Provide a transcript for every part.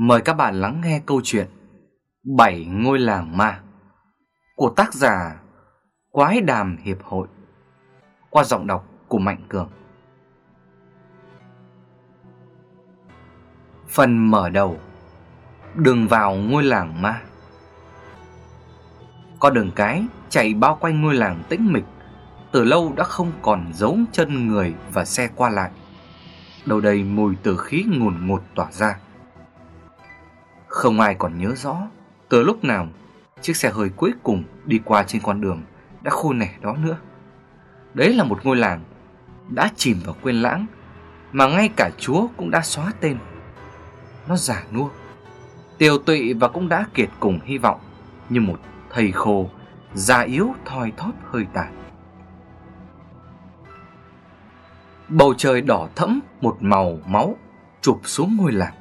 Mời các bạn lắng nghe câu chuyện Bảy ngôi làng ma của tác giả Quái Đàm Hiệp Hội qua giọng đọc của Mạnh Cường. Phần mở đầu Đường vào ngôi làng ma. Con đường cái chạy bao quanh ngôi làng tĩnh mịch, Từ lâu đã không còn dấu chân người và xe qua lại. Đầu đầy mùi tử khí ngùn ngụt tỏa ra. Không ai còn nhớ rõ. Từ lúc nào, Chiếc xe hơi cuối cùng đi qua trên con đường Đã khô nẻ đó nữa. Đấy là một ngôi làng Đã chìm vào quên lãng, Mà ngay cả chúa cũng đã xóa tên. Nó giả nua, Tiều tụy và cũng đã kiệt cùng hy vọng, Như một thầy khô, Già yếu, thoi thóp, hơi tàn Bầu trời đỏ thẫm, Một màu máu Chụp xuống ngôi làng.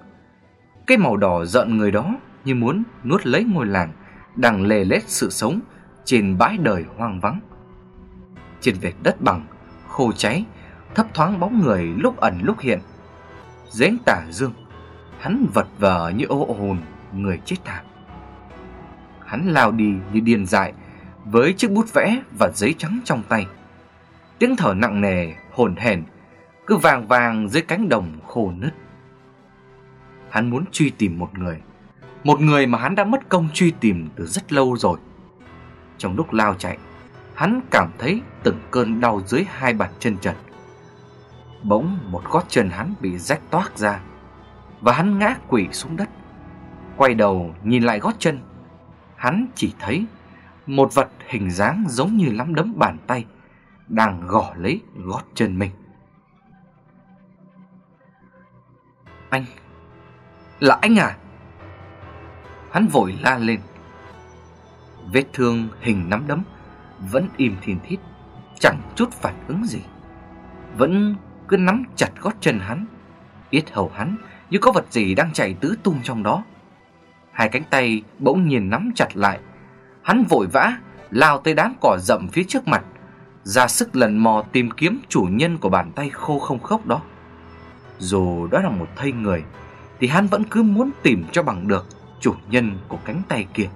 Cái màu đỏ giận người đó Như muốn nuốt lấy ngôi làng Đang lề lết sự sống Trên bãi đời hoang vắng. Trên vệt đất bằng Khô cháy Thấp thoáng bóng người lúc ẩn lúc hiện. Dếnh tả dương Hắn vật vờ như ô hồn người chết thảm. Hắn lao đi như điên dại Với chiếc bút vẽ và giấy trắng trong tay. Tiếng thở nặng nề, hồn hển Cứ vàng vàng dưới cánh đồng khô nứt. Hắn muốn truy tìm một người. Một người mà hắn đã mất công truy tìm từ rất lâu rồi. Trong lúc lao chạy, Hắn cảm thấy từng cơn đau dưới hai bàn chân trần. Bỗng một gót chân hắn bị rách toác ra, Và hắn ngã quỵ xuống đất. Quay đầu nhìn lại gót chân, Hắn chỉ thấy Một vật hình dáng giống như lắm đấm bàn tay Đang gõ lấy gót chân mình. Anh là anh à? Hắn vội la lên. Vết thương hình nắm đấm, Vẫn im thiên thít, Chẳng chút phản ứng gì. Vẫn cứ nắm chặt gót chân hắn, Yết hầu hắn Như có vật gì đang chạy tứ tung trong đó. Hai cánh tay bỗng nhiên nắm chặt lại. Hắn vội vã Lao tới đám cỏ rậm phía trước mặt, Ra sức lần mò tìm kiếm chủ nhân của bàn tay khô không khốc đó. Dù đó là một thây người thì hắn vẫn cứ muốn tìm cho bằng được Chủ nhân của cánh tay kia.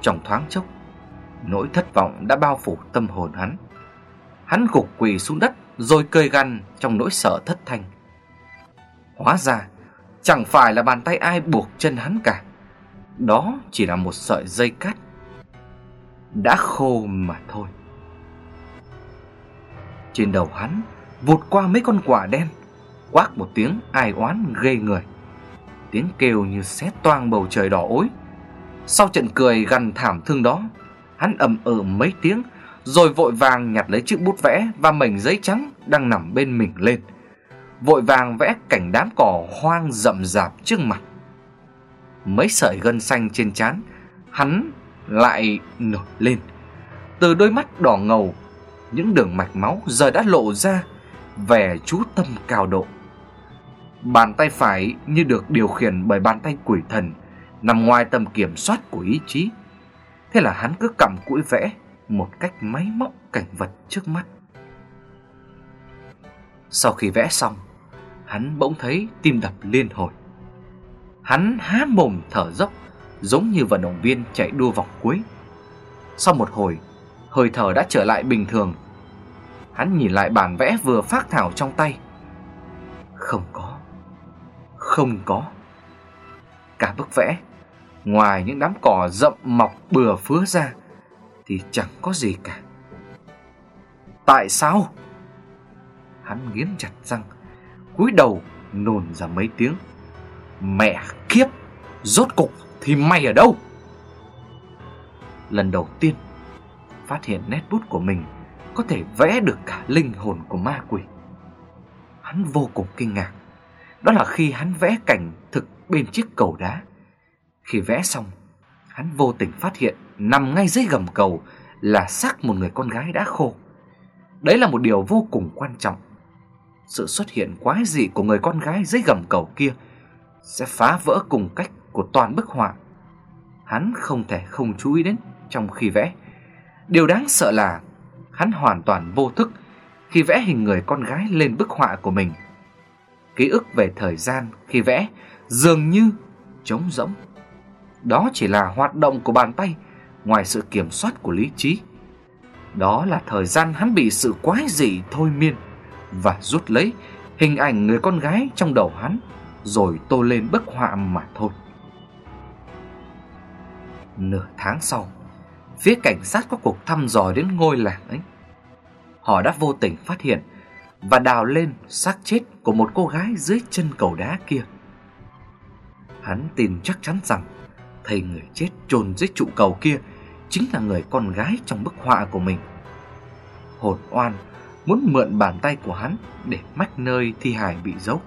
Trong thoáng chốc, Nỗi thất vọng đã bao phủ tâm hồn hắn. Hắn gục quỳ xuống đất Rồi cười gằn trong nỗi sợ thất thanh. Hóa ra, Chẳng phải là bàn tay ai buộc chân hắn cả. Đó chỉ là một sợi dây cát Đã khô mà thôi. Trên đầu hắn Vụt qua mấy con quả đen. Quác một tiếng ai oán ghê người Tiếng kêu như xé toang bầu trời đỏ ối Sau trận cười gằn thảm thương đó Hắn ầm ừ mấy tiếng Rồi vội vàng nhặt lấy chiếc bút vẽ Và mảnh giấy trắng đang nằm bên mình lên vội vàng vẽ cảnh đám cỏ hoang rậm rạp trước mặt. Mấy sợi gân xanh trên trán, hắn lại nổi lên. Từ đôi mắt đỏ ngầu, những đường mạch máu giờ đã lộ ra vẻ chú tâm cao độ. Bàn tay phải như được điều khiển bởi bàn tay quỷ thần, nằm ngoài tầm kiểm soát của ý chí. Thế là hắn cứ cầm cũi vẽ một cách máy móc cảnh vật trước mắt. Sau khi vẽ xong, hắn bỗng thấy tim đập liên hồi. Hắn há mồm thở dốc, giống như vận động viên chạy đua vòng cuối. Sau một hồi, hơi thở đã trở lại bình thường. Hắn nhìn lại bản vẽ vừa phát thảo trong tay. Không có, không có. Cả bức vẽ, ngoài những đám cỏ rậm mọc bừa phứa ra, thì chẳng có gì cả. Tại sao? Hắn nghiến chặt răng cúi đầu nôn ra mấy tiếng. Mẹ kiếp, rốt cục thì mày ở đâu? Lần đầu tiên, phát hiện nét bút của mình có thể vẽ được cả linh hồn của ma quỷ. Hắn vô cùng kinh ngạc. Đó là khi hắn vẽ cảnh thực bên chiếc cầu đá. Khi vẽ xong, hắn vô tình phát hiện nằm ngay dưới gầm cầu là xác một người con gái đã khô. Đấy là một điều vô cùng quan trọng sự xuất hiện quái dị của người con gái dưới gầm cầu kia sẽ phá vỡ cùng cách của toàn bức họa. Hắn không thể không chú ý đến trong khi vẽ. Điều đáng sợ là hắn hoàn toàn vô thức khi vẽ hình người con gái lên bức họa của mình. Ký ức về thời gian khi vẽ dường như trống rỗng. Đó chỉ là hoạt động của bàn tay ngoài sự kiểm soát của lý trí. Đó là thời gian hắn bị sự quái dị thôi miên và rút lấy hình ảnh người con gái trong đầu hắn rồi tô lên bức họa mà thôi. Nửa tháng sau, phía cảnh sát có cuộc thăm dò đến ngôi làng ấy. Họ đã vô tình phát hiện và đào lên xác chết của một cô gái dưới chân cầu đá kia. Hắn tin chắc chắn rằng thầy người chết chôn dưới trụ cầu kia chính là người con gái trong bức họa của mình. Hồn oan muốn mượn bàn tay của hắn để mách nơi thi hài bị giấu.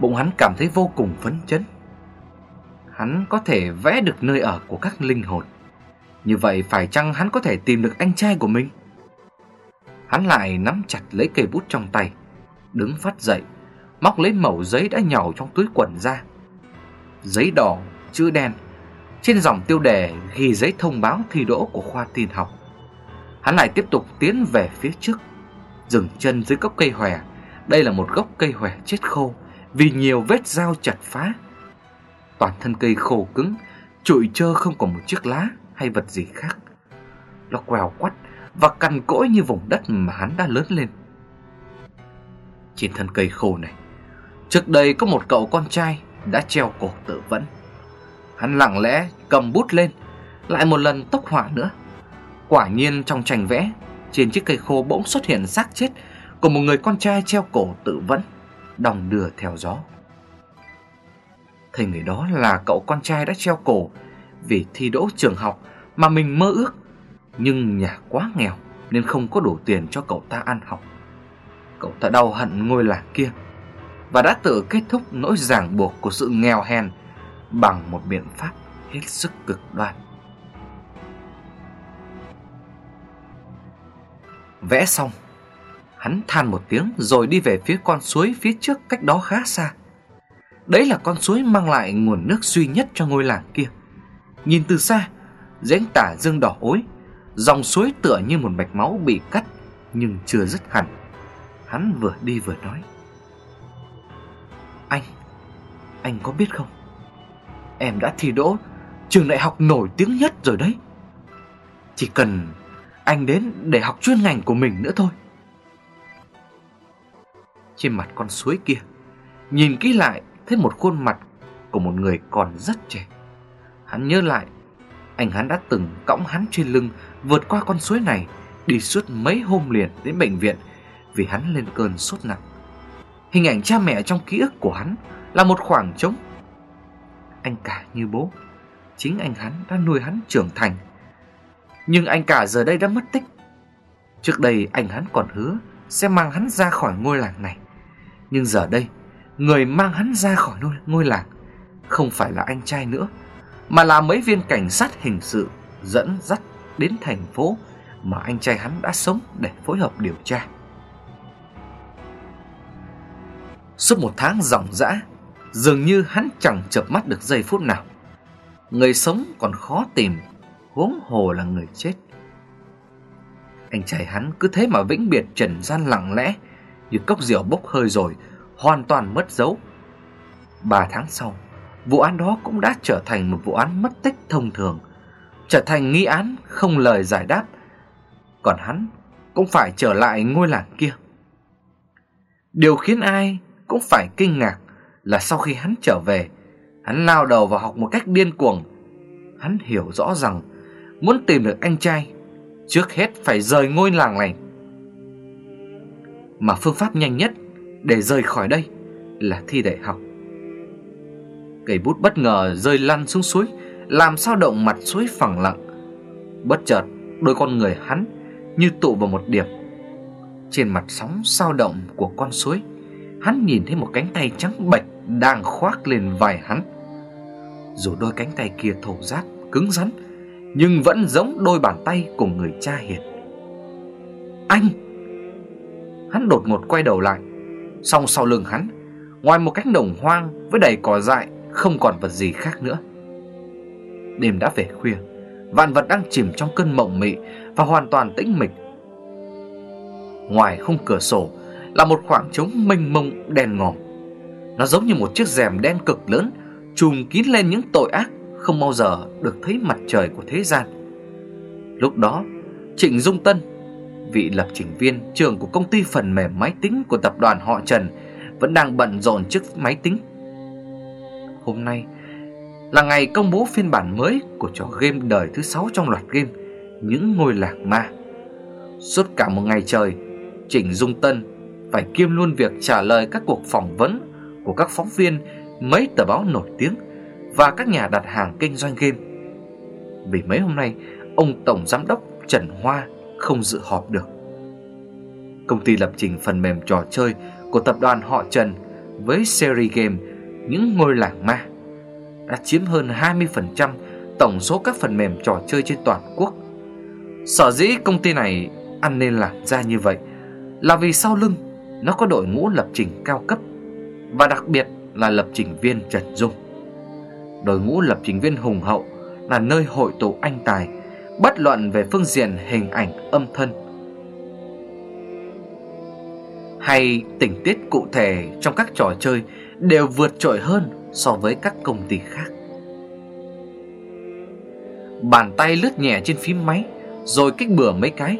Bụng hắn cảm thấy vô cùng phấn chấn. Hắn có thể vẽ được nơi ở của các linh hồn. Như vậy phải chăng hắn có thể tìm được anh trai của mình? Hắn lại nắm chặt lấy cây bút trong tay, đứng phát dậy, móc lấy mẩu giấy đã nhàu trong túi quần ra. Giấy đỏ, chữ đen, trên dòng tiêu đề ghi giấy thông báo thi đỗ của khoa tin học. Hắn lại tiếp tục tiến về phía trước, dừng chân dưới gốc cây hòe. Đây là một gốc cây hòe chết khô vì nhiều vết dao chặt phá. Toàn thân cây khô cứng, trụi trơ không còn một chiếc lá hay vật gì khác. Nó quèo quắt và cằn cỗi như vùng đất mà hắn đã lớn lên. Trên thân cây khô này, trước đây có một cậu con trai đã treo cổ tự vẫn. Hắn lặng lẽ cầm bút lên, lại một lần tốc họa nữa. Quả nhiên trong tranh vẽ, trên chiếc cây khô bỗng xuất hiện xác chết của một người con trai treo cổ tự vẫn, đong đưa theo gió. Thầy người đó là cậu con trai đã treo cổ vì thi đỗ trường học mà mình mơ ước, nhưng nhà quá nghèo nên không có đủ tiền cho cậu ta ăn học. Cậu ta đau hận ngôi làng kia và đã tự kết thúc nỗi ràng buộc của sự nghèo hèn bằng một biện pháp hết sức cực đoan. Vẽ xong, hắn than một tiếng rồi đi về phía con suối phía trước cách đó khá xa. Đấy là con suối mang lại nguồn nước duy nhất cho ngôi làng kia. Nhìn từ xa, rãnh tả dương đỏ ối, dòng suối tựa như một mạch máu bị cắt nhưng chưa dứt hẳn. Hắn vừa đi vừa nói. Anh, anh có biết không? Em đã thi đỗ trường đại học nổi tiếng nhất rồi đấy. Chỉ cần anh đến để học chuyên ngành của mình nữa thôi. Trên mặt con suối kia, nhìn kỹ lại thấy một khuôn mặt của một người còn rất trẻ. Hắn nhớ lại, anh hắn đã từng cõng hắn trên lưng vượt qua con suối này đi suốt mấy hôm liền đến bệnh viện vì hắn lên cơn sốt nặng. Hình ảnh cha mẹ trong ký ức của hắn là một khoảng trống. Anh cả như bố, chính anh hắn đã nuôi hắn trưởng thành. Nhưng anh cả giờ đây đã mất tích. Trước đây anh hắn còn hứa sẽ mang hắn ra khỏi ngôi làng này. Nhưng giờ đây, người mang hắn ra khỏi ngôi, làng không phải là anh trai nữa, mà là mấy viên cảnh sát hình sự dẫn dắt đến thành phố mà anh trai hắn đã sống để phối hợp điều tra. Suốt một tháng ròng rã, dường như hắn chẳng chợp mắt được giây phút nào. Người sống còn khó tìm, huống hồ là người chết. Anh trai hắn cứ thế mà vĩnh biệt trần gian lặng lẽ, như cốc rượu bốc hơi rồi, hoàn toàn mất dấu. Ba tháng sau, vụ án đó cũng đã trở thành một vụ án mất tích thông thường, trở thành nghi án không lời giải đáp. Còn hắn cũng phải trở lại ngôi làng kia. Điều khiến ai cũng phải kinh ngạc là sau khi hắn trở về, hắn lao đầu vào học một cách điên cuồng. Hắn hiểu rõ rằng muốn tìm được anh trai, trước hết phải rời ngôi làng này. Mà phương pháp nhanh nhất để rời khỏi đây là thi đại học. Cây bút bất ngờ rơi lăn xuống suối, làm sao động mặt suối phẳng lặng. Bất chợt, đôi con người hắn như tụ vào một điểm. Trên mặt sóng sao động của con suối, hắn nhìn thấy một cánh tay trắng bệch đang khoác lên vai hắn. Dù đôi cánh tay kia thô ráp, cứng rắn, nhưng vẫn giống đôi bàn tay của người cha hiền. Anh! Hắn đột ngột quay đầu lại, song sau lưng hắn, ngoài một cánh đồng hoang với đầy cỏ dại, không còn vật gì khác nữa. Đêm đã về khuya, vạn vật đang chìm trong cơn mộng mị và hoàn toàn tĩnh mịch. Ngoài khung cửa sổ là một khoảng trống mênh mông đen ngòm. Nó giống như một chiếc rèm đen cực lớn trùm kín lên những tội ác không bao giờ được thấy mặt trời của thế gian. Lúc đó, Trịnh Dung Tân, vị lập trình viên trưởng của công ty phần mềm máy tính của tập đoàn họ Trần vẫn đang bận rộn chiếc máy tính. Hôm nay là ngày công bố phiên bản mới của trò game đời thứ 6 trong loạt game Những ngôi làng ma. Suốt cả một ngày trời, Trịnh Dung Tân phải kiêm luôn việc trả lời các cuộc phỏng vấn của các phóng viên mấy tờ báo nổi tiếng và các nhà đặt hàng kinh doanh game. Vì mấy hôm nay, ông Tổng Giám đốc Trần Hoa không dự họp được. Công ty lập trình phần mềm trò chơi của tập đoàn họ Trần với series game những ngôi làng ma đã chiếm hơn 20% tổng số các phần mềm trò chơi trên toàn quốc. Sở dĩ công ty này ăn nên làm ra như vậy là vì sau lưng nó có đội ngũ lập trình cao cấp và đặc biệt là lập trình viên Trần Dung. Đội ngũ lập trình viên hùng hậu là nơi hội tụ anh tài, bất luận về phương diện hình ảnh âm thanh hay tình tiết cụ thể trong các trò chơi đều vượt trội hơn so với các công ty khác. Bàn tay lướt nhẹ trên phím máy rồi kích bừa mấy cái.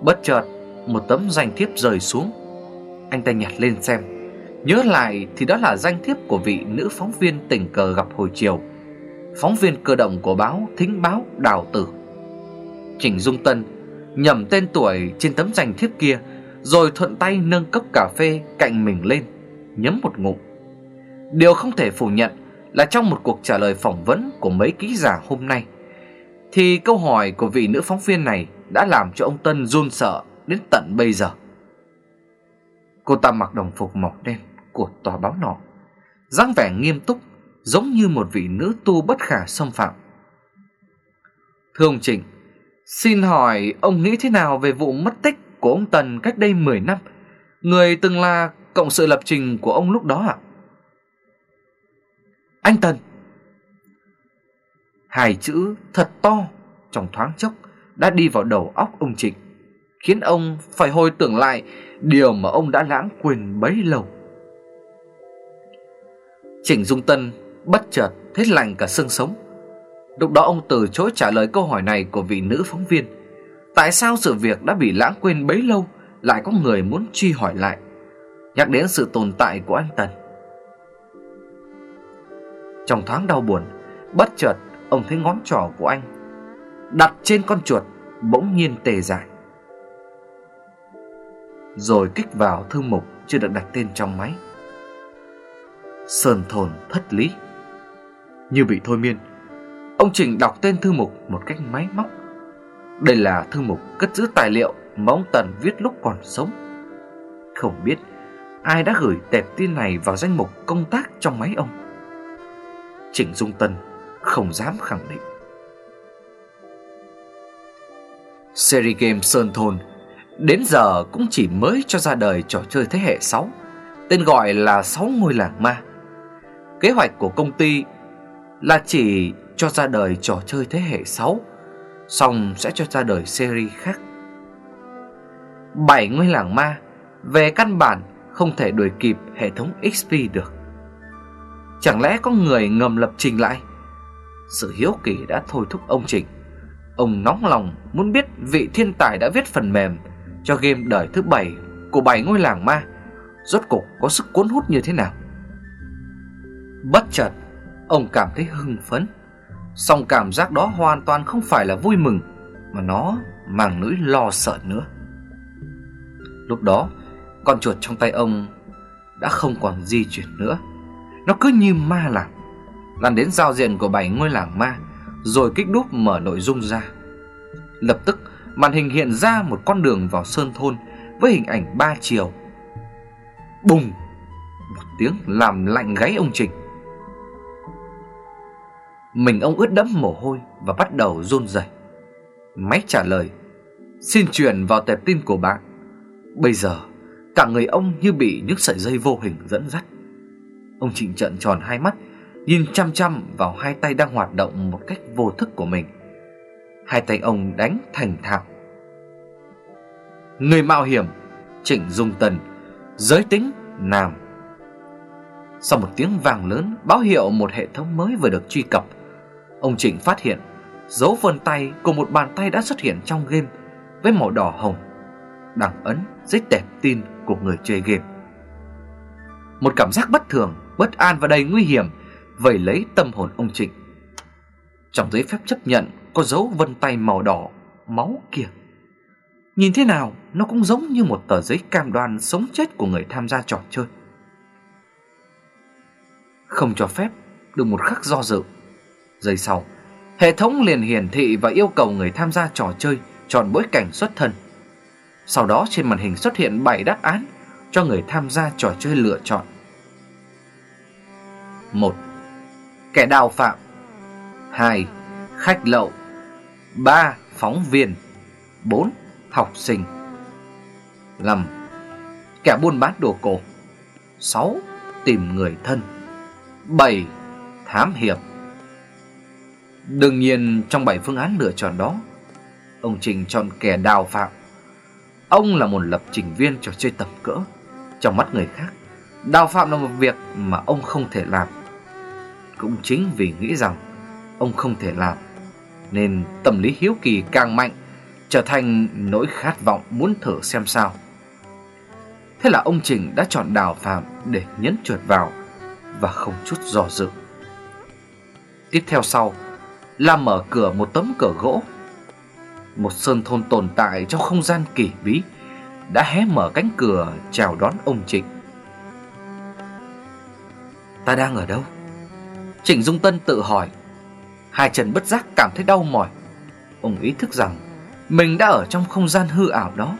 Bất chợt, một tấm danh thiếp rơi xuống. Anh ta nhặt lên xem. Nhớ lại thì đó là danh thiếp của vị nữ phóng viên tình cờ gặp hồi chiều. Phóng viên cơ động của báo Thính báo Đào Tử. Trình Dung Tân nhầm tên tuổi trên tấm danh thiếp kia rồi thuận tay nâng cốc cà phê cạnh mình lên, nhấm một ngụm. Điều không thể phủ nhận là trong một cuộc trả lời phỏng vấn của mấy ký giả hôm nay, thì câu hỏi của vị nữ phóng viên này đã làm cho ông Tân run sợ đến tận bây giờ. Cô ta mặc đồng phục màu đen của tòa báo nọ, dáng vẻ nghiêm túc giống như một vị nữ tu bất khả xâm phạm. Thưa ông Trịnh, xin hỏi ông nghĩ thế nào về vụ mất tích của ông Tần cách đây 10 năm, người từng là cộng sự lập trình của ông lúc đó ạ? Anh Tần Hai chữ thật to trong thoáng chốc đã đi vào đầu óc ông Trịnh, khiến ông phải hồi tưởng lại điều mà ông đã lãng quên bấy lâu. Trịnh Dung Tân bất chợt hết lạnh cả xương sống. Lúc đó ông từ chối trả lời câu hỏi này của vị nữ phóng viên. Tại sao sự việc đã bị lãng quên bấy lâu lại có người muốn truy hỏi lại, nhắc đến sự tồn tại của anh Tần? Trong thoáng đau buồn, bất chợt ông thấy ngón trỏ của anh đặt trên con chuột bỗng nhiên tê dại. Rồi kích vào thư mục chưa được đặt tên trong máy. Sơn thồn thất lý. Như bị thôi miên, ông Trình đọc tên thư mục một cách máy móc. Đây là thư mục cất giữ tài liệu mà ông Tần viết lúc còn sống. Không biết ai đã gửi tệp tin này vào danh mục công tác trong máy ông. Trịnh Dung Tân không dám khẳng định. Series game Sơn Thôn đến giờ cũng chỉ mới cho ra đời trò chơi thế hệ 6, tên gọi là 6 ngôi làng ma. Kế hoạch của công ty là chỉ cho ra đời trò chơi thế hệ 6, xong sẽ cho ra đời series khác. Bảy ngôi làng ma về căn bản không thể đuổi kịp hệ thống XP được. Chẳng lẽ có người ngầm lập trình lại? Sự hiếu kỳ đã thôi thúc ông Trình. Ông nóng lòng muốn biết vị thiên tài đã viết phần mềm cho game đời thứ bảy của bảy ngôi làng ma rốt cục có sức cuốn hút như thế nào. Bất chợt, ông cảm thấy hưng phấn. Song cảm giác đó hoàn toàn không phải là vui mừng mà nó mang nỗi lo sợ nữa. Lúc đó, con chuột trong tay ông đã không còn di chuyển nữa. Nó cứ như ma làm Lan đến giao diện của bảy ngôi làng ma, Rồi kích đúp mở nội dung ra. Lập tức, màn hình hiện ra một con đường vào sơn thôn Với hình ảnh ba chiều. Bùng! Một tiếng làm lạnh gáy ông Trình Mình ông ướt đẫm mồ hôi Và bắt đầu run rẩy. Máy trả lời, Xin chuyển vào tệp tin của bạn. Bây giờ, Cả người ông như bị những sợi dây vô hình dẫn dắt. Ông Trịnh trợn tròn hai mắt Nhìn chăm chăm vào hai tay đang hoạt động một cách vô thức của mình. Hai tay ông đánh thành thạo. Người mạo hiểm Trịnh Dung Tần Giới tính nam. Sau một tiếng vàng lớn báo hiệu một hệ thống mới vừa được truy cập Ông Trịnh phát hiện dấu vân tay của một bàn tay đã xuất hiện trong game với màu đỏ hồng đang ấn dưới đẹp tin của người chơi game. Một cảm giác bất thường, bất an và đầy nguy hiểm vẩy lấy tâm hồn ông Trịnh. Trong giấy phép chấp nhận có dấu vân tay màu đỏ, máu kia. Nhìn thế nào nó cũng giống như một tờ giấy cam đoan sống chết của người tham gia trò chơi. Không cho phép được một khắc do dự. Giây sau, hệ thống liền hiển thị và yêu cầu người tham gia trò chơi chọn bối cảnh xuất thân. Sau đó trên màn hình xuất hiện 7 đáp án cho người tham gia trò chơi lựa chọn. 1. Kẻ đào phạm 2. Khách lậu 3. Phóng viên 4. Học sinh 5. Kẻ buôn bán đồ cổ 6. Tìm người thân 7. Thám hiểm Đương nhiên, trong 7 phương án lựa chọn đó, Ông Trình chọn kẻ đào phạm Ông là một lập trình viên trò chơi tầm cỡ Trong mắt người khác, Đào phạm là một việc mà ông không thể làm cũng chính vì nghĩ rằng Ông không thể làm, Nên tâm lý hiếu kỳ càng mạnh, Trở thành nỗi khát vọng muốn thử xem sao Thế là ông Trình đã chọn đào phạm để nhấn chuột vào Và không chút dò dự Tiếp theo sau là mở cửa một tấm cửa gỗ một sơn thôn tồn tại trong không gian kỳ bí đã hé mở cánh cửa chào đón ông Trịnh. Ta đang ở đâu? Trịnh Dung Tân tự hỏi. Hai chân bất giác cảm thấy đau mỏi. Ông ý thức rằng mình đã ở trong không gian hư ảo đó,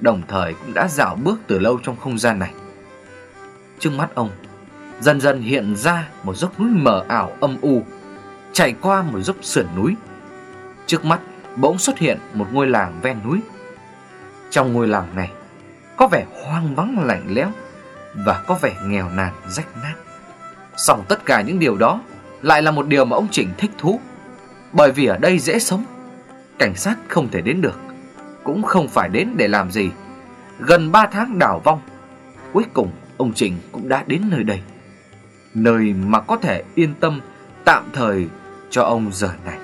đồng thời cũng đã dạo bước từ lâu trong không gian này. Trước mắt ông, dần dần hiện ra một dốc núi mờ ảo âm u, chạy qua một dốc sườn núi. Trước mắt bỗng xuất hiện một ngôi làng ven núi. Trong ngôi làng này có vẻ hoang vắng lạnh lẽo và có vẻ nghèo nàn rách nát. Song tất cả những điều đó lại là một điều mà ông Trịnh thích thú. Bởi vì ở đây dễ sống, cảnh sát không thể đến được, cũng không phải đến để làm gì. Gần 3 tháng đảo vong, cuối cùng ông Trịnh cũng đã đến nơi đây. Nơi mà có thể yên tâm tạm thời cho ông giờ này.